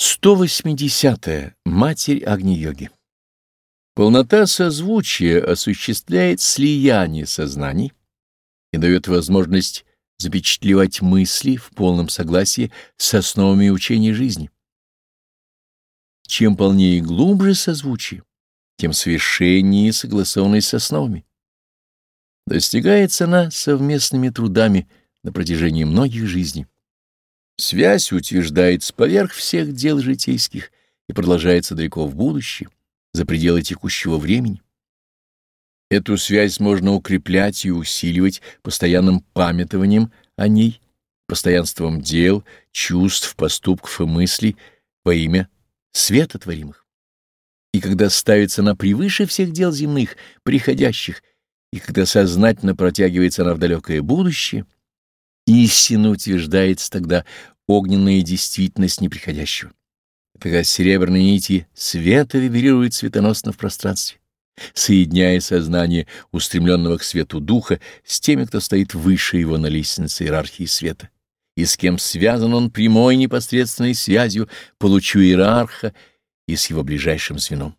180. -е. Матерь Агни-йоги. Полнота созвучия осуществляет слияние сознаний и дает возможность запечатлевать мысли в полном согласии с основами учения жизни. Чем полнее и глубже созвучие, тем совершеннее согласованность с основами. Достигается она совместными трудами на протяжении многих жизней. Связь утверждается поверх всех дел житейских и продолжается далеко в будущее, за пределы текущего времени. Эту связь можно укреплять и усиливать постоянным памятованием о ней, постоянством дел, чувств, поступков и мыслей во имя света творимых. И когда ставится она превыше всех дел земных, приходящих, и когда сознательно протягивается она в далекое будущее — Истинно утверждается тогда огненная действительность неприходящего. Когда серебряные нити света вибрируют светоносно в пространстве, соединяя сознание устремленного к свету духа с теми, кто стоит выше его на лестнице иерархии света, и с кем связан он прямой непосредственной связью, получу иерарха и с его ближайшим звеном.